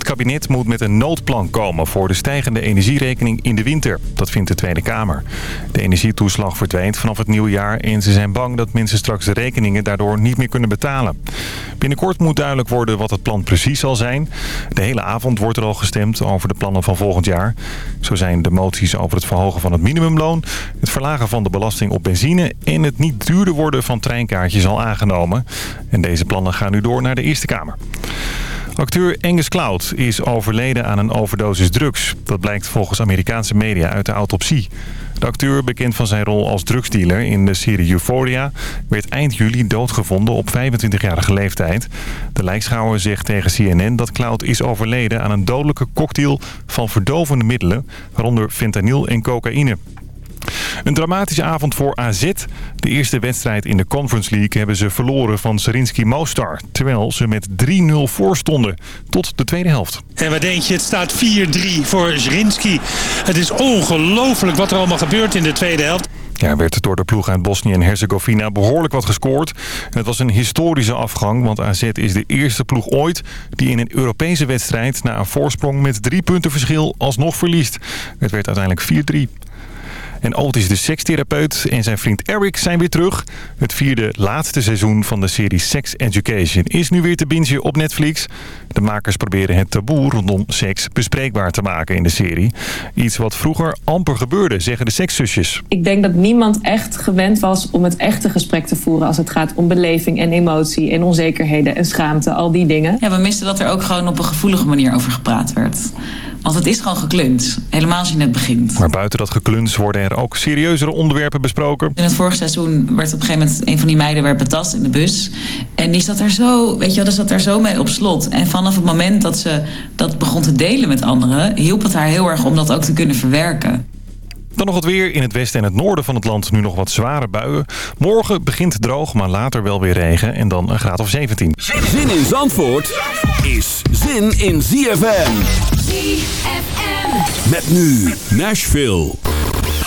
Het kabinet moet met een noodplan komen voor de stijgende energierekening in de winter. Dat vindt de Tweede Kamer. De energietoeslag verdwijnt vanaf het nieuwe jaar en ze zijn bang dat mensen straks de rekeningen daardoor niet meer kunnen betalen. Binnenkort moet duidelijk worden wat het plan precies zal zijn. De hele avond wordt er al gestemd over de plannen van volgend jaar. Zo zijn de moties over het verhogen van het minimumloon, het verlagen van de belasting op benzine en het niet duurder worden van treinkaartjes al aangenomen. En deze plannen gaan nu door naar de Eerste Kamer. Acteur Angus Cloud is overleden aan een overdosis drugs. Dat blijkt volgens Amerikaanse media uit de autopsie. De acteur, bekend van zijn rol als drugsdealer in de serie Euphoria... werd eind juli doodgevonden op 25-jarige leeftijd. De lijkschouwer zegt tegen CNN dat Cloud is overleden aan een dodelijke cocktail van verdovende middelen... waaronder fentanyl en cocaïne. Een dramatische avond voor AZ. De eerste wedstrijd in de Conference League hebben ze verloren van Serinski Mostar. Terwijl ze met 3-0 voor stonden. Tot de tweede helft. En wat denk je? Het staat 4-3 voor Serinski. Het is ongelooflijk wat er allemaal gebeurt in de tweede helft. Ja, er werd door de ploeg uit Bosnië en Herzegovina behoorlijk wat gescoord. Het was een historische afgang, want AZ is de eerste ploeg ooit... die in een Europese wedstrijd na een voorsprong met drie punten verschil alsnog verliest. Het werd uiteindelijk 4-3. En Otis de sekstherapeut en zijn vriend Eric zijn weer terug. Het vierde laatste seizoen van de serie Sex Education is nu weer te bingen op Netflix. De makers proberen het taboe rondom seks bespreekbaar te maken in de serie. Iets wat vroeger amper gebeurde, zeggen de sekszusjes. Ik denk dat niemand echt gewend was om het echte gesprek te voeren... als het gaat om beleving en emotie en onzekerheden en schaamte, al die dingen. Ja, we misten dat er ook gewoon op een gevoelige manier over gepraat werd. Want het is gewoon gekluns. Helemaal als je net begint. Maar buiten dat gekluns worden er ook serieuzere onderwerpen besproken. In het vorige seizoen werd op een gegeven moment een van die meiden werd betast in de bus. En die zat er zo, weet je wel, die zat er zo mee op slot. En vanaf het moment dat ze dat begon te delen met anderen... hielp het haar heel erg om dat ook te kunnen verwerken. Dan nog het weer. In het westen en het noorden van het land nu nog wat zware buien. Morgen begint droog, maar later wel weer regen. En dan een graad of 17. Zin in Zandvoort is zin in ZFM. ZFM. Met nu Nashville.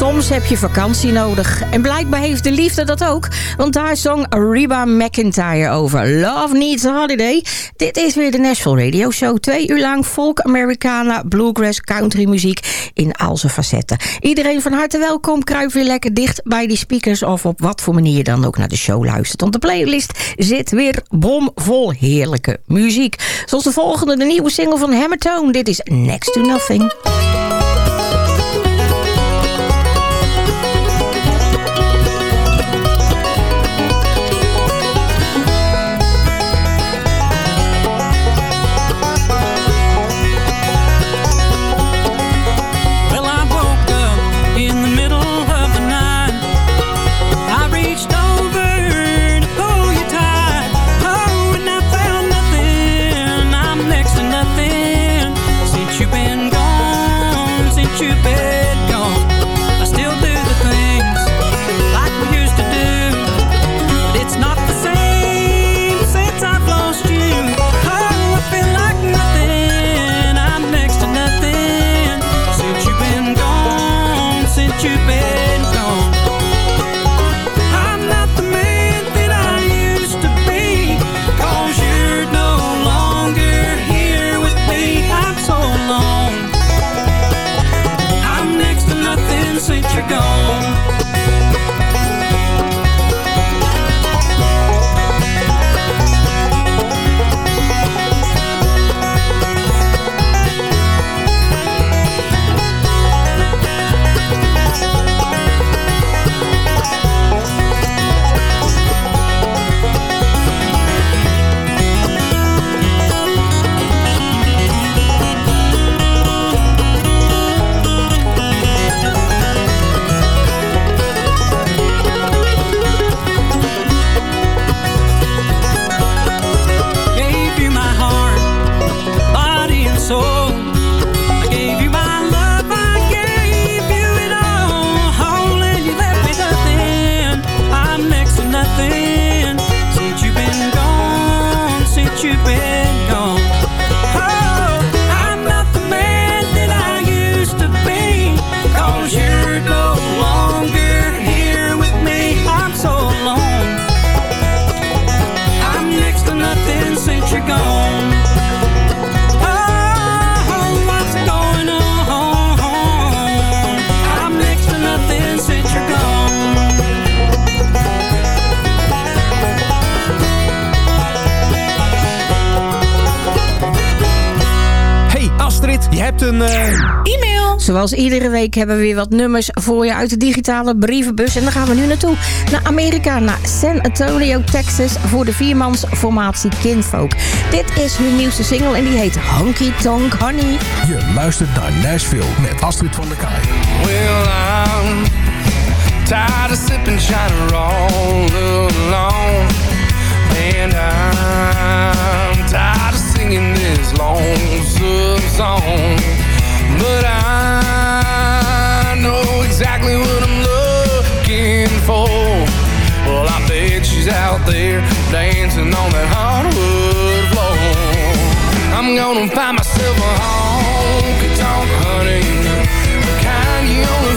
Heb je vakantie nodig. En blijkbaar heeft de liefde dat ook. Want daar zong Reba McIntyre over. Love Needs a Holiday. Dit is weer de Nashville Radio Show. Twee uur lang folk, Americana, bluegrass, country muziek in al zijn facetten. Iedereen van harte welkom. Kruip weer lekker dicht bij die speakers... of op wat voor manier je dan ook naar de show luistert. Want de playlist zit weer bomvol heerlijke muziek. Zoals de volgende, de nieuwe single van Hammertone. Dit is Next to Nothing. Zoals iedere week hebben we weer wat nummers voor je uit de digitale brievenbus. En dan gaan we nu naartoe. Naar Amerika, naar San Antonio, Texas... voor de viermansformatie Kinfolk. Dit is hun nieuwste single en die heet Honky Tonk Honey. Je luistert naar Nashville met Astrid van der Kaai. Well, I'm tired of sipping China all alone. And I'm tired of singing this lonesome song. But I know exactly what I'm looking for. Well, I bet she's out there dancing on that hardwood floor. I'm gonna find myself a honky-tonk honey The kind you only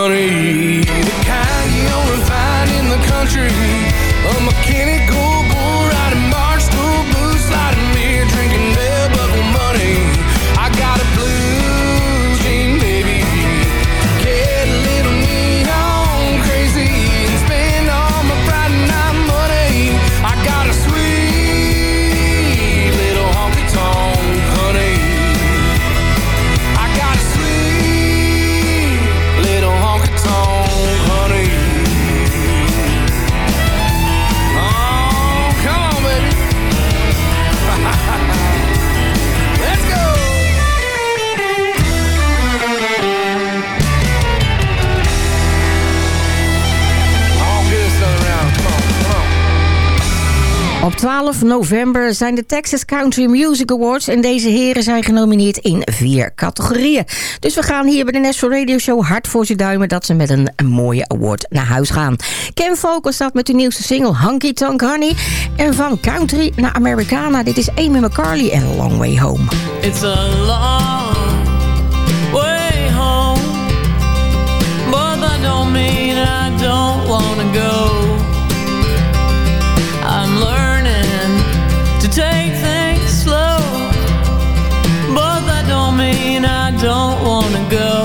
honey. The kind you only find in the country. A mechanic 12 november zijn de Texas Country Music Awards... en deze heren zijn genomineerd in vier categorieën. Dus we gaan hier bij de National Radio Show hard voor ze duimen... dat ze met een, mooie award naar huis gaan. Ken Vocal staat met de nieuwste single Honky Tonk Honey... en van country naar Americana. Dit is Amy McCarley en Long Way Home. It's a long way home, but that don't mean I don't wanna go. Go.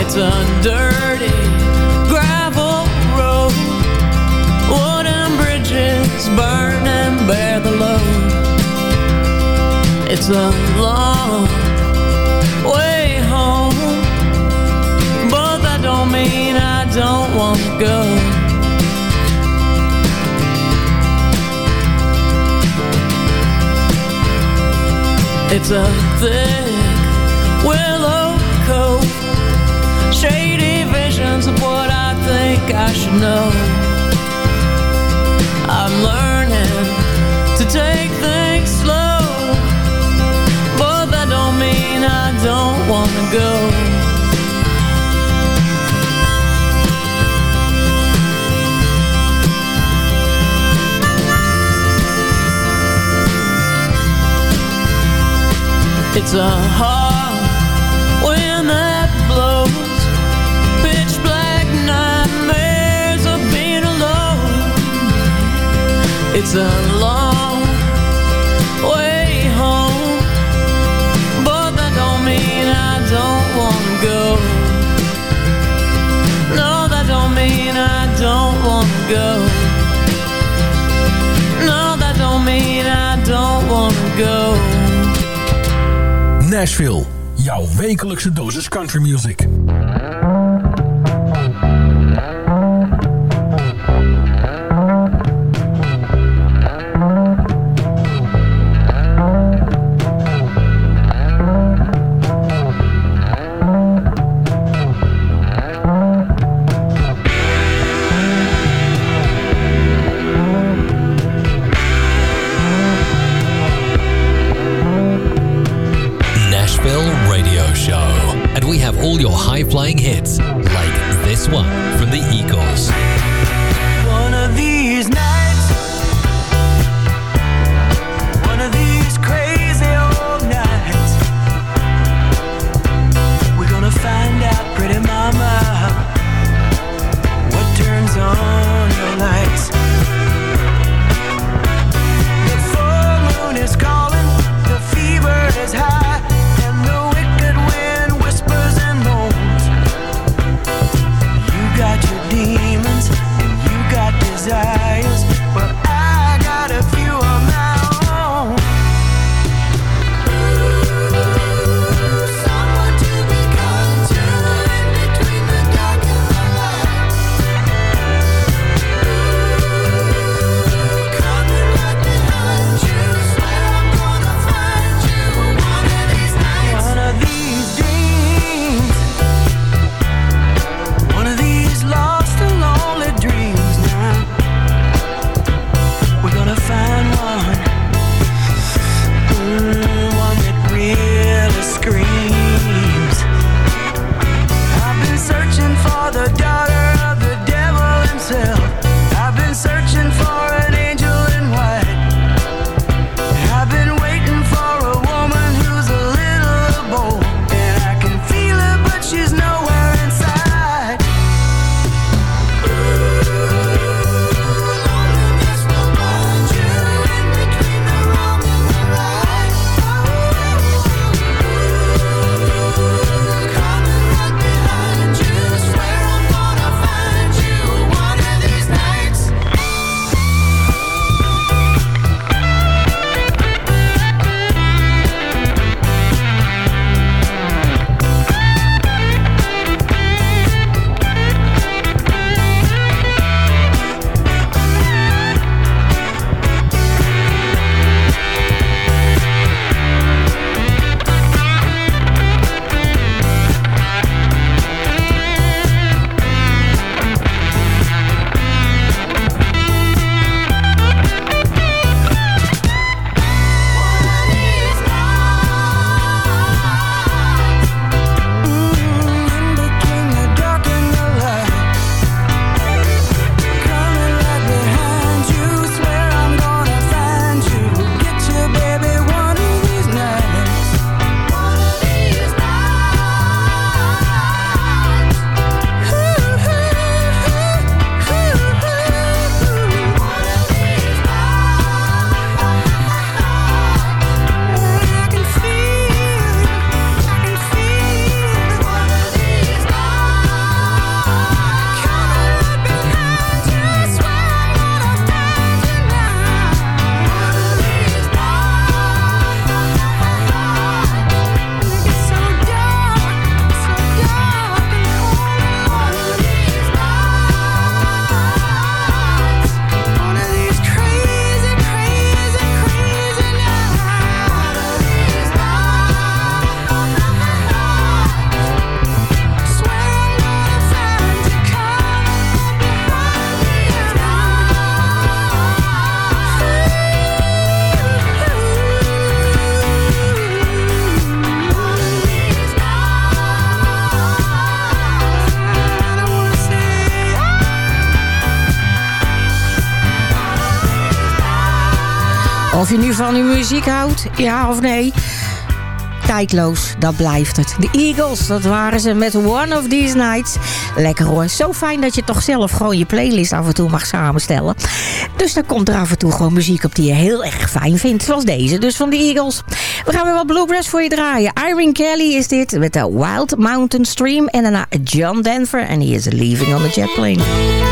It's a dirty gravel road. Wooden bridges burn and bear the load. It's a long way home But that don't mean I don't want to go It's a thick willow coat. Shady visions of what I think I should know. I'm learning to take things slow. But that don't mean I don't wanna go It's a hard wind that blows. Pitch black nightmares of being alone. It's a long way home But that don't mean I don't wanna go. No, that don't mean I don't wanna go. No, that don't mean I don't wanna go Nashville, jouw wekelijkse dosis country music. Van die muziek houdt, ja of nee. Tijdloos, dat blijft het. De Eagles, dat waren ze met One of These Nights. Lekker hoor. Zo fijn dat je toch zelf gewoon je playlist af en toe mag samenstellen. Dus dan komt er af en toe gewoon muziek op die je heel erg fijn vindt. Zoals deze, dus van de Eagles. We gaan weer wat bluegrass voor je draaien. Irene Kelly is dit met de Wild Mountain Stream. En daarna John Denver. En he is leaving on the jet plane.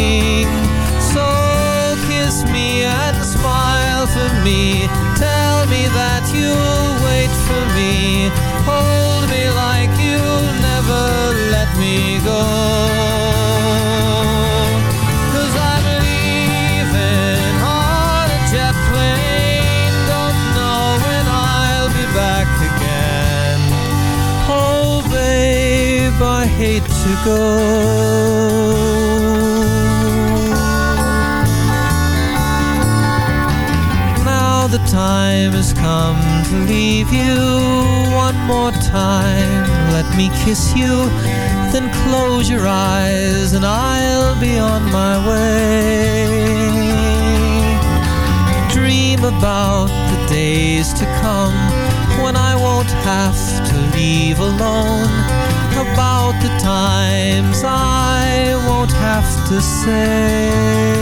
Me. Tell me that you'll wait for me. Hold me like you'll never let me go. I'm leaving on time has come to leave you one more time. Let me kiss you, then close your eyes, and I'll be on my way. Dream about the days to come when I won't have to leave alone. About the times I won't have to say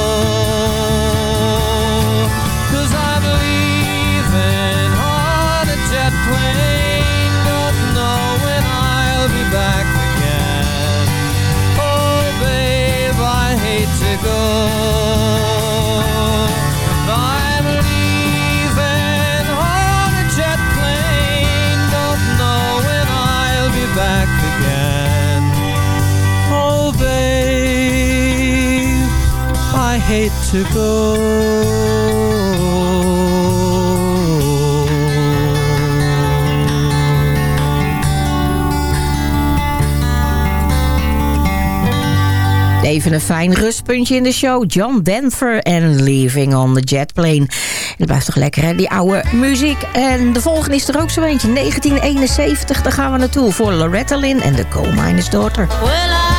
Hate to go. Even een fijn rustpuntje in de show. John Denver en Leaving on the Jet Plane. En dat blijft toch lekker, hè? Die oude muziek. En de volgende is er ook zo eentje. 1971, daar gaan we naartoe. Voor Loretta Lynn en de Coal Miner's Daughter. Well,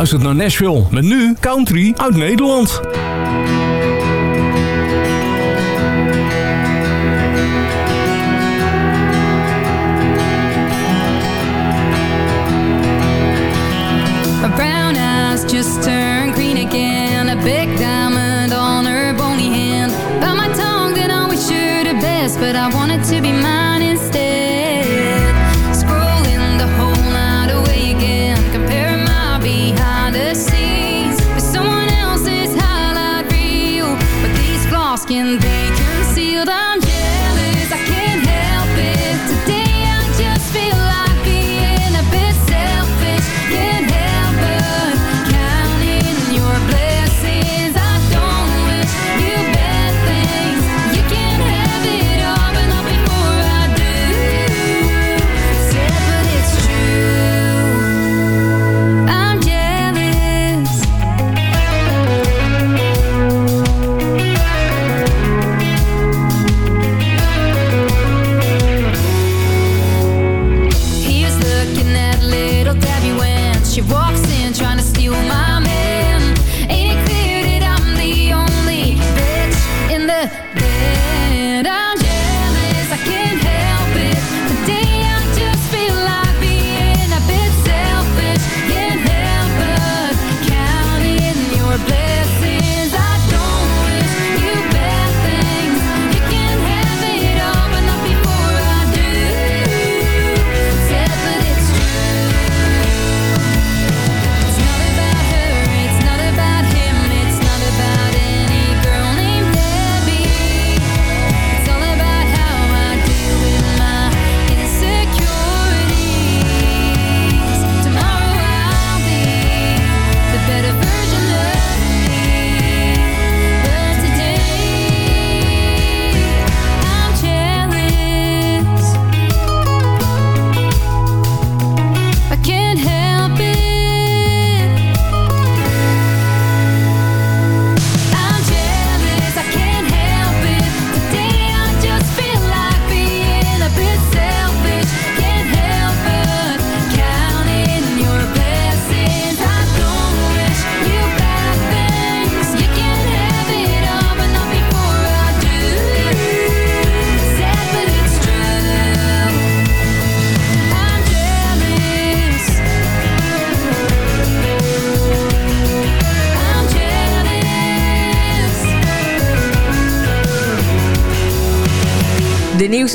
luistert naar Nashville. Met nu country uit Nederland. Her brown eyes just turned green again. A big diamond on her bony hand. Bite my tongue and always sure to best, but I wanted to be mine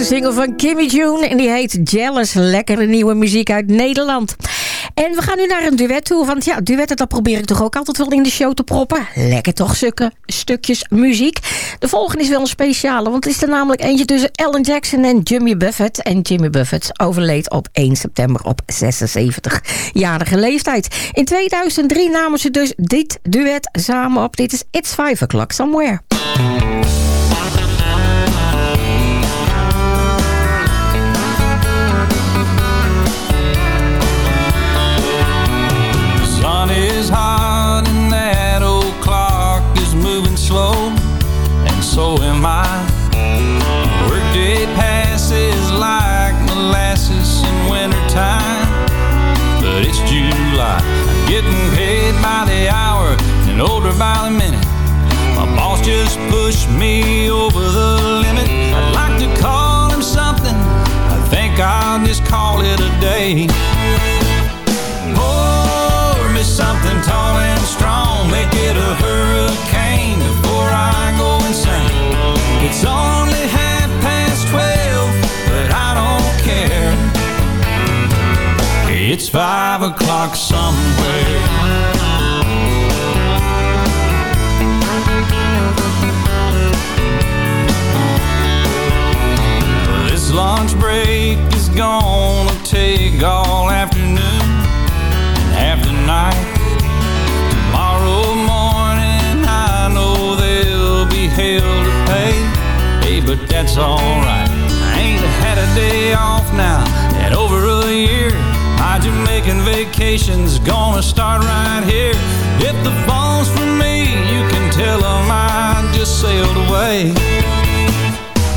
single van Kimmy June en die heet Jealous. Lekkere nieuwe muziek uit Nederland. En we gaan nu naar een duet toe, want ja, duetten dat probeer ik toch ook altijd wel in de show te proppen. Lekker toch, stukken, stukjes muziek. De volgende is wel een speciale, want het is er namelijk eentje tussen Ellen Jackson en Jimmy Buffett. En Jimmy Buffett overleed op 1 september op 76-jarige leeftijd. In 2003 namen ze dus dit duet samen op. Dit is It's Five O'Clock Somewhere. Is hot and that old clock is moving slow, and so am I. Workday passes like molasses in wintertime, but it's July. I'm getting paid by the hour and older by the minute. My boss just pushed me over the limit. I'd like to call him something. I think I'll just call it a day. It's five o'clock somewhere. This lunch break is gonna take all afternoon and half the night. Tomorrow morning, I know there'll be hell to pay. Hey, but that's alright. I ain't had a day off now My Jamaican vacation's gonna start right here. If the phone's for me, you can tell 'em I just sailed away.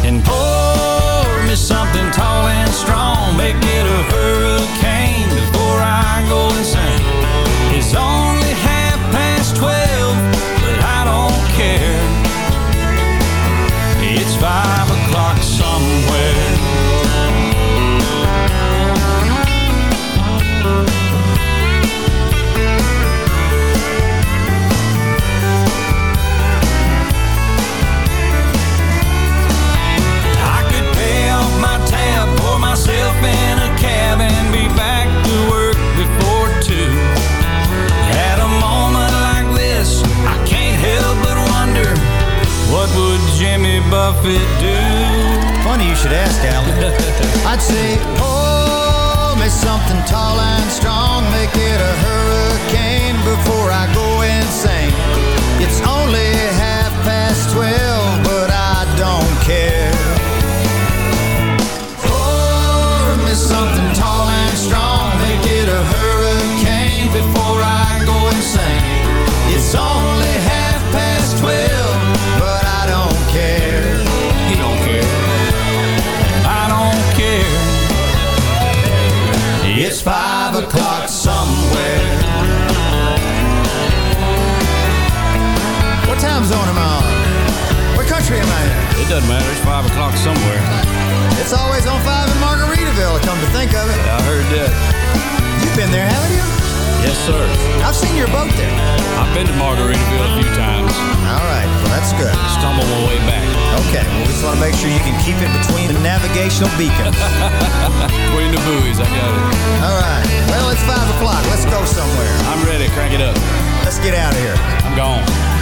And pour me something tall and strong. Make it a hurricane before I go insane. It's only Buffett do? Funny you should ask, Alan. I'd say, oh, pour me something tall and strong, make it a hurricane doesn't matter. It's five o'clock somewhere. It's always on five in Margaritaville, come to think of it. I heard that. You've been there, haven't you? Yes, sir. I've seen your boat there. I've been to Margaritaville a few times. All right, well, that's good. Stumble my way back. Okay, well, we just want to make sure you can keep it between the navigational beacons. Between the buoys, I got it. All right, well, it's five o'clock. Let's go somewhere. I'm ready. Crank it up. Let's get out of here. I'm gone.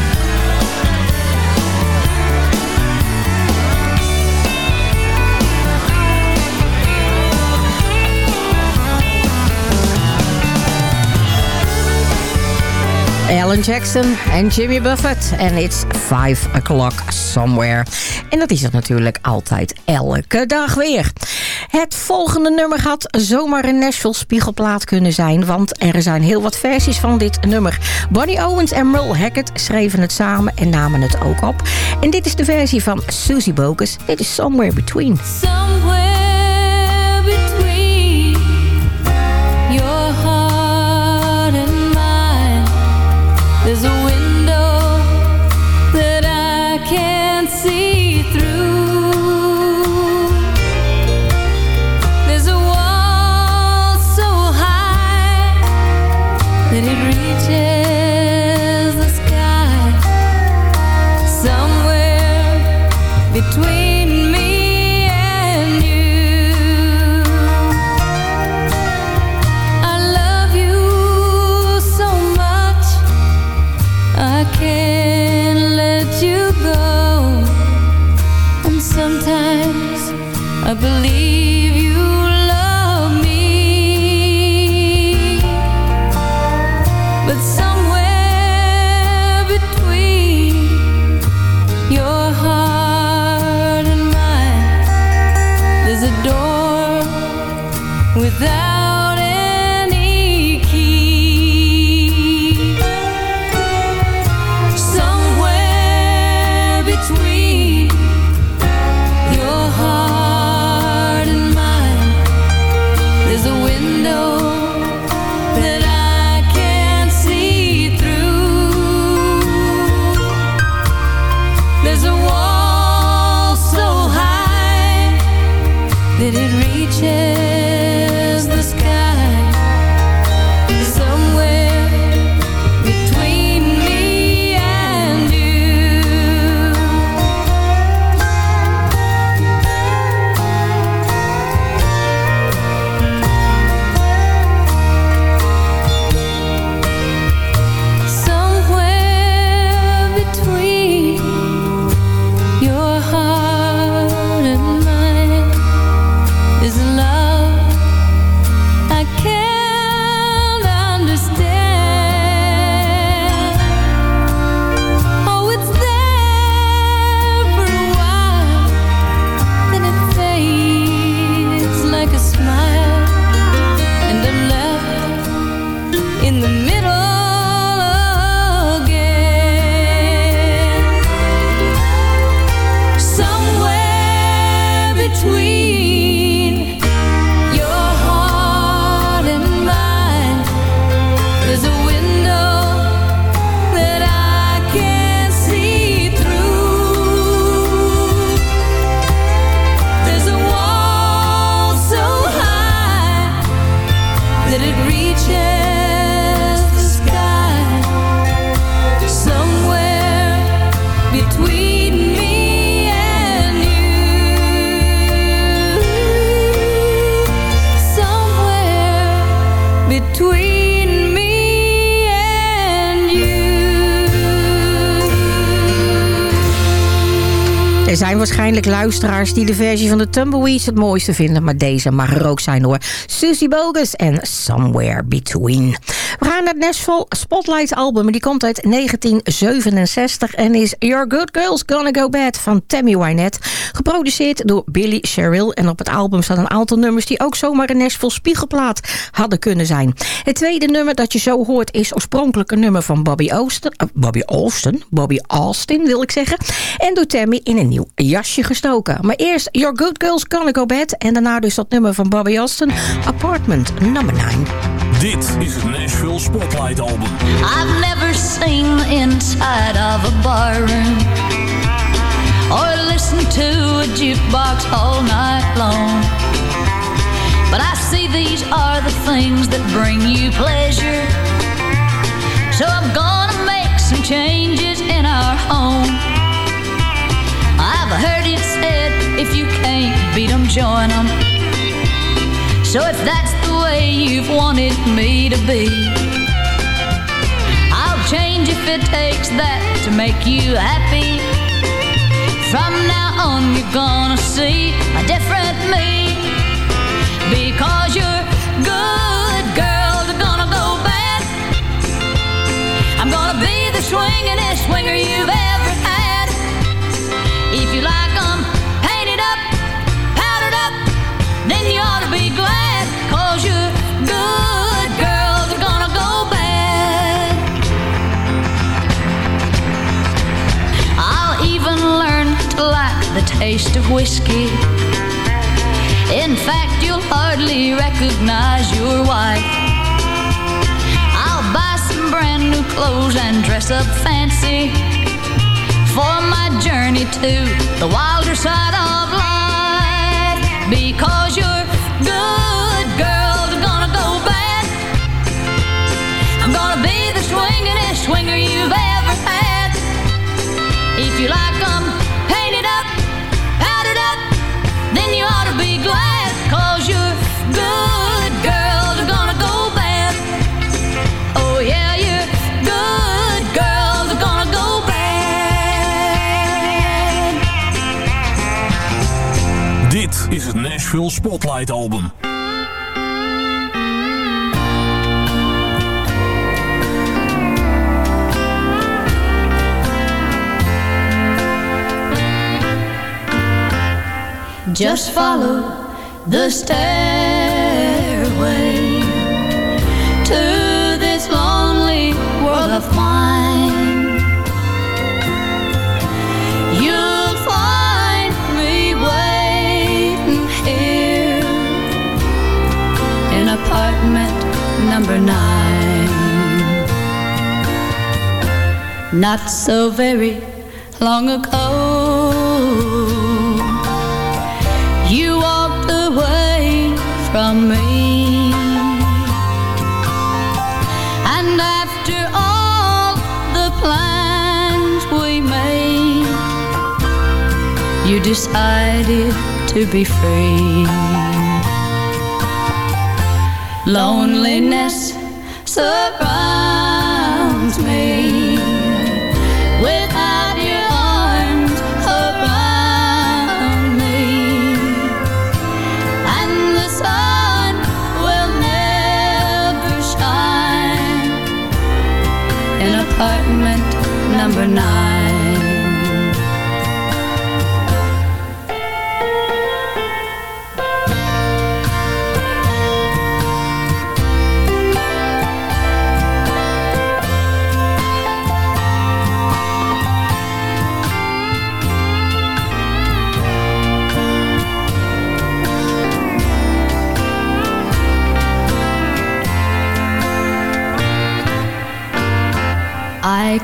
Alan Jackson en Jimmy Buffett. En it's 5 o'clock somewhere. En dat is het natuurlijk altijd elke dag weer. Het volgende nummer had zomaar een Nashville spiegelplaat kunnen zijn... want er zijn heel wat versies van dit nummer. Bonnie Owens en Merle Haggard schreven het samen en namen het ook op. En dit is de versie van Susie Bogus. Dit is Somewhere Between. Somewhere waarschijnlijk luisteraars die de versie van de Tumbleweeds het mooiste vinden. Maar deze mag er ook zijn hoor. Susie Bogus en Somewhere Between. Gaan naar het Nashville Spotlight album. Die komt uit 1967 en is Your Good Girls Gonna Go Bad van Tammy Wynette. Geproduceerd door Billy Sherrill. En op het album staan een aantal nummers die ook zomaar een Nashville spiegelplaat hadden kunnen zijn. Het tweede nummer dat je zo hoort is oorspronkelijk een nummer van Bobby Austin. eh, Bobby Austin, Bobby Austin wil ik zeggen. En door Tammy in een nieuw jasje gestoken. Maar eerst Your Good Girls Gonna Go Bad. En daarna dus dat nummer van Bobby Austin, Apartment Number 9. Dit is het Nashville Spotlight Album. I've never seen the inside of a barroom or listened to a jukebox all night long. But I see these are the things that bring you pleasure. So I'm gonna make some changes in our home. I've heard it said if you can't beat 'em, join 'em. So if that's way you've wanted me to be, I'll change if it takes that to make you happy. From now on, you're gonna see a different me. Because you're good girls are gonna go bad. I'm gonna be the swingin'est swinger you've ever had. If you like taste of whiskey. In fact, you'll hardly recognize your wife. I'll buy some brand new clothes and dress up fancy for my journey to the wilder side of life. Because you're good girls gonna go bad. I'm gonna be the swingin'est swinger you've ever had. If you like is het Nashville Spotlight Album. Just follow the stairway to this lonely world of mine. Not so very long ago. You walked away from me. And after all the plans we made, you decided to be free. Loneliness surrounds number nine.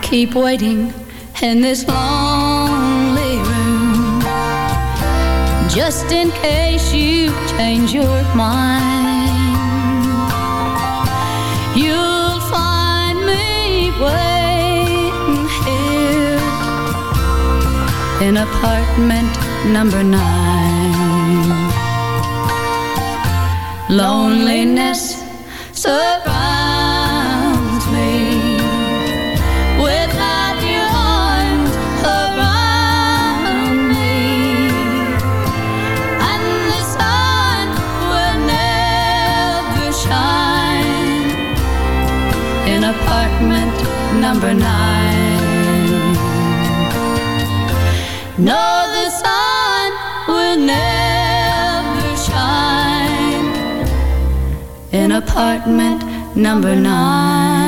Keep waiting in this lonely room just in case you change your mind. You'll find me waiting here in apartment number nine. Loneliness surrounds number nine. No, the sun will never shine in apartment number nine.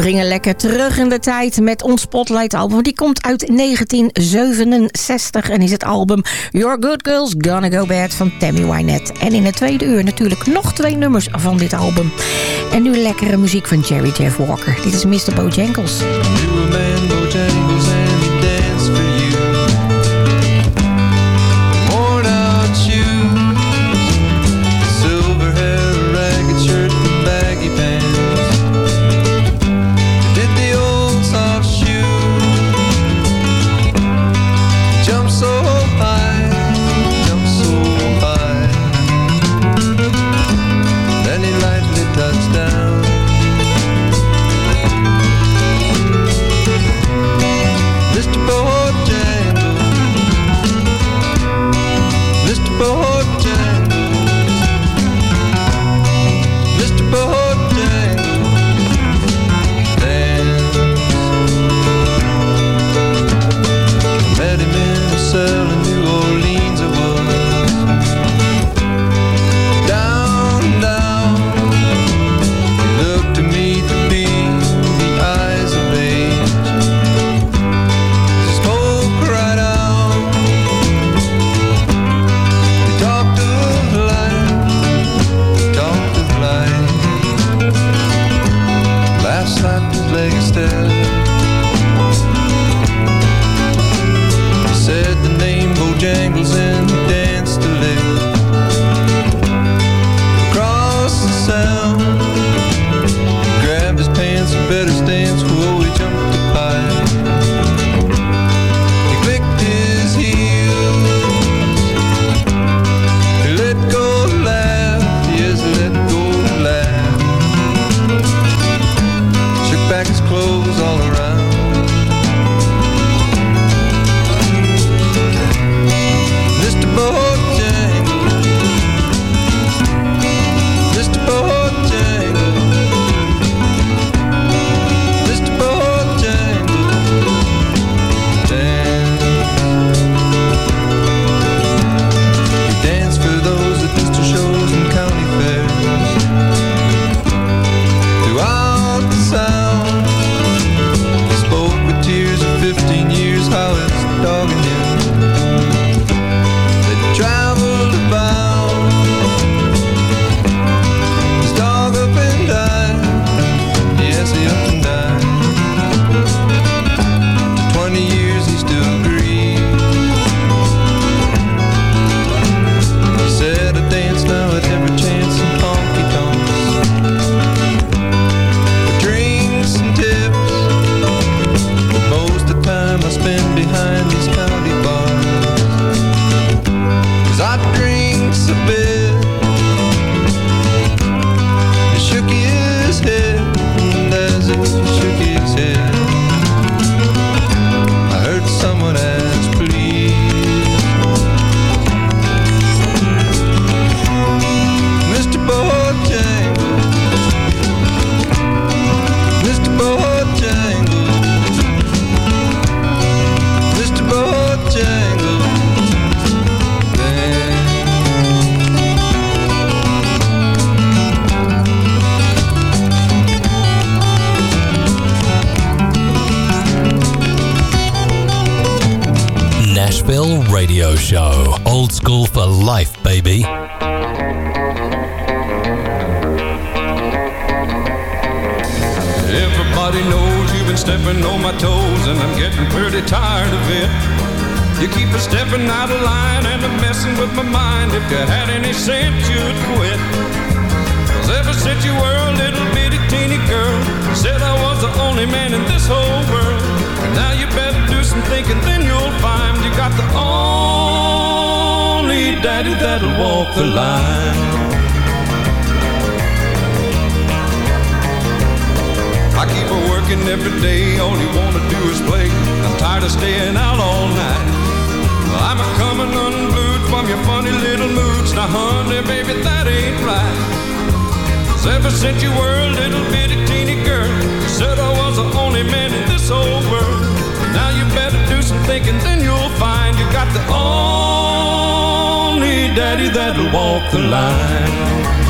We gingen lekker terug in de tijd met ons Spotlight album. Die komt uit 1967 en is het album Your Good Girls Gonna Go Bad van Tammy Wynette. En in het tweede uur natuurlijk nog twee nummers van dit album. En nu lekkere muziek van Jerry Jeff Walker. Dit is Mr. Bojangles. Day, all you wanna do is play. I'm tired of staying out all night. I'm a coming unglued from your funny little moods. Now, honey, baby, that ain't right. Cause ever since you were a little bitty teeny girl, you said I was the only man in this whole world. Now you better do some thinking, then you'll find you got the only daddy that'll walk the line.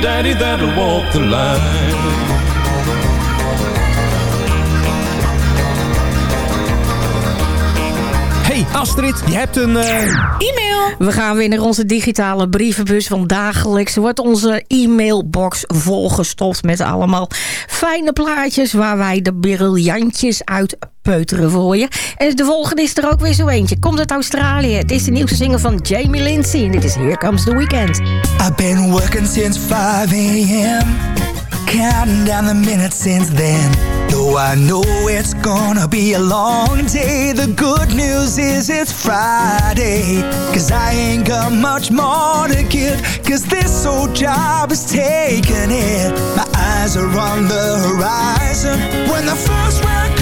daddy that'll walk the line. Hey Astrid, je hebt een... eh, E-mail. We gaan weer naar onze digitale brievenbus. Want dagelijks wordt onze e-mailbox volgestopt met allemaal fijne plaatjes... waar wij de briljantjes uit peuteren voor je. En de volgende is er ook weer zo eentje. Komt uit Australië. Het is de nieuwste single van Jamie Lindsay. En dit is Here Comes the Weekend. I've been working since 5 a.m. Counting down the minutes since then. Though I know it's gonna be a long day. The good news is it's Friday. Cause I ain't got much more to give. Cause this old job is taking it. My eyes are on the horizon. When the first round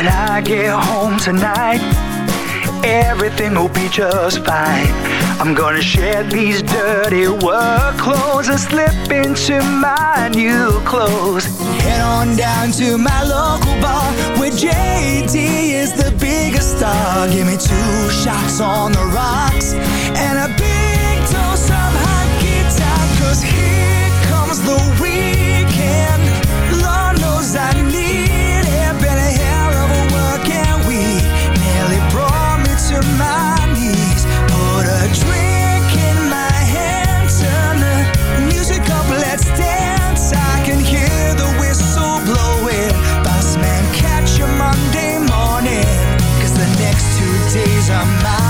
When I get home tonight, everything will be just fine. I'm gonna shed these dirty work clothes and slip into my new clothes. Head on down to my local bar where JD is the biggest star. Give me two shots on the rocks and a big dose of hot guitar. Cause here comes the weekend. Days are